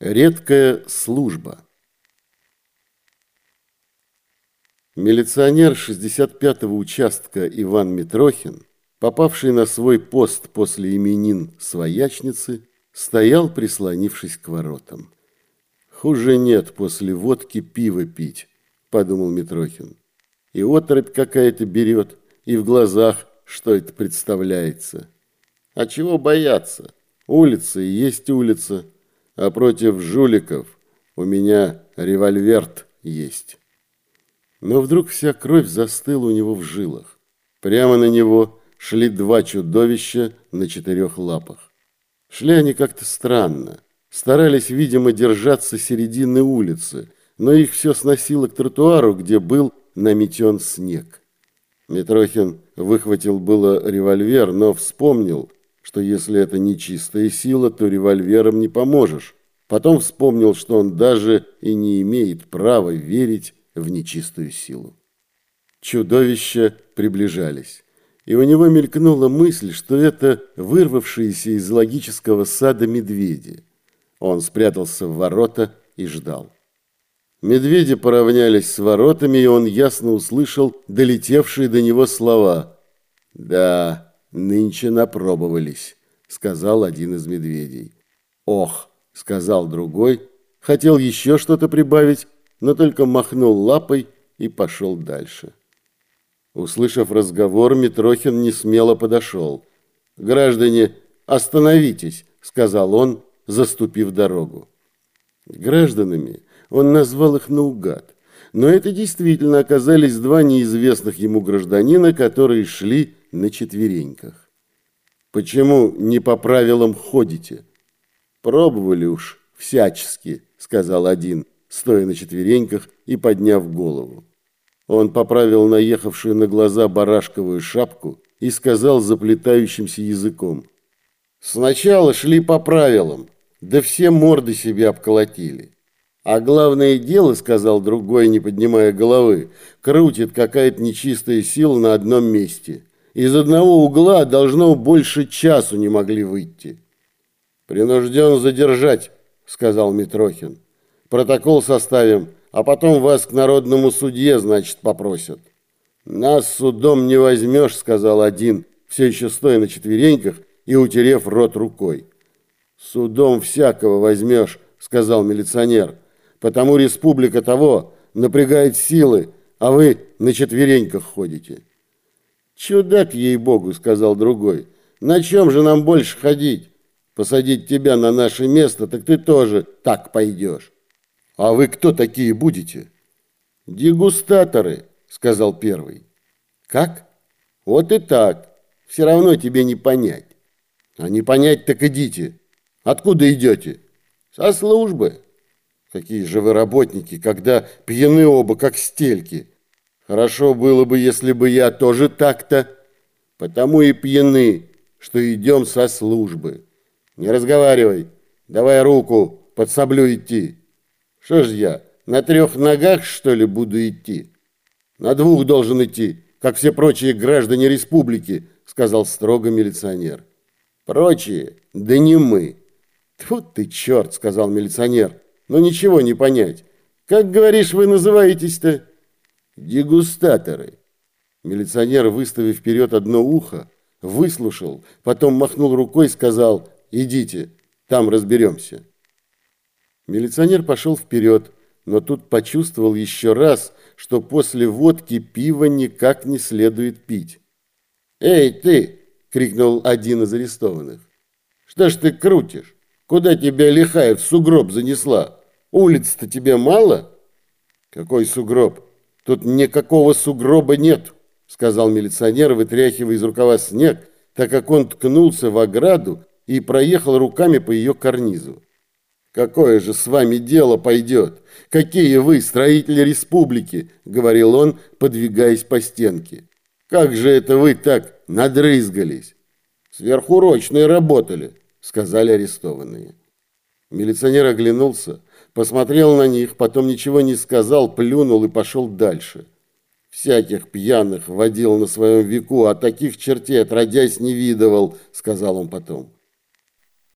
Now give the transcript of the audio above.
Редкая служба. Милиционер 65-го участка Иван Митрохин, попавший на свой пост после именин своячницы, стоял, прислонившись к воротам. «Хуже нет после водки пиво пить», – подумал Митрохин. «И оторопь какая-то берет, и в глазах что это представляется. А чего бояться? Улица и есть улица» а против жуликов у меня револьверт есть. Но вдруг вся кровь застыла у него в жилах. Прямо на него шли два чудовища на четырех лапах. Шли они как-то странно. Старались, видимо, держаться середины улицы, но их все сносило к тротуару, где был наметен снег. Митрохин выхватил было револьвер, но вспомнил, что если это не чистая сила, то револьвером не поможешь. Потом вспомнил, что он даже и не имеет права верить в нечистую силу. Чудовища приближались, и у него мелькнула мысль, что это вырвавшиеся из логического сада медведи. Он спрятался в ворота и ждал. Медведи поравнялись с воротами, и он ясно услышал долетевшие до него слова. «Да, «Нынче напробовались», — сказал один из медведей. «Ох», — сказал другой, хотел еще что-то прибавить, но только махнул лапой и пошел дальше. Услышав разговор, Митрохин не смело подошел. «Граждане, остановитесь», — сказал он, заступив дорогу. Гражданами он назвал их наугад, но это действительно оказались два неизвестных ему гражданина, которые шли на четвереньках. Почему не по правилам ходите? Пробовали уж всячески, сказал один, стоя на четвереньках и подняв голову. Он поправил наехавшую на глаза барашковую шапку и сказал заплетающимся языком. Сначала шли по правилам, да все морды себе обколотили. А главное дело, сказал другой, не поднимая головы, крутит какая-то нечистая сила на одном месте. Из одного угла должно больше часу не могли выйти. «Принужден задержать», — сказал Митрохин. «Протокол составим, а потом вас к народному судье, значит, попросят». «Нас судом не возьмешь», — сказал один, все еще стоя на четвереньках и утерев рот рукой. «Судом всякого возьмешь», — сказал милиционер. «Потому республика того напрягает силы, а вы на четвереньках ходите». «Чудак, ей-богу», — сказал другой. «На чем же нам больше ходить? Посадить тебя на наше место, так ты тоже так пойдешь». «А вы кто такие будете?» «Дегустаторы», — сказал первый. «Как?» «Вот и так. Все равно тебе не понять». «А не понять, так идите. Откуда идете?» «Со службы». «Какие же вы работники, когда пьяны оба, как стельки». Хорошо было бы, если бы я тоже так-то. Потому и пьяны, что идем со службы. Не разговаривай. Давай руку, под саблю идти. Что ж я, на трех ногах, что ли, буду идти? На двух должен идти, как все прочие граждане республики, сказал строго милиционер. Прочие? Да не мы. Тут ты черт, сказал милиционер. Но ничего не понять. Как, говоришь, вы называетесь-то? Дегустаторы. Милиционер, выставив вперед одно ухо, выслушал, потом махнул рукой и сказал «Идите, там разберемся». Милиционер пошел вперед, но тут почувствовал еще раз, что после водки пива никак не следует пить. «Эй, ты!» — крикнул один из арестованных. «Что ж ты крутишь? Куда тебя лихая в сугроб занесла? Улиц-то тебе мало?» «Какой сугроб?» Тут никакого сугроба нет, сказал милиционер, вытряхивая из рукава снег, так как он ткнулся в ограду и проехал руками по ее карнизу. «Какое же с вами дело пойдет? Какие вы, строители республики?» — говорил он, подвигаясь по стенке. «Как же это вы так надрызгались?» «Сверхурочные работали», — сказали арестованные. Милиционер оглянулся, посмотрел на них, потом ничего не сказал, плюнул и пошел дальше. «Всяких пьяных водил на своем веку, а таких чертей отродясь не видывал», — сказал он потом.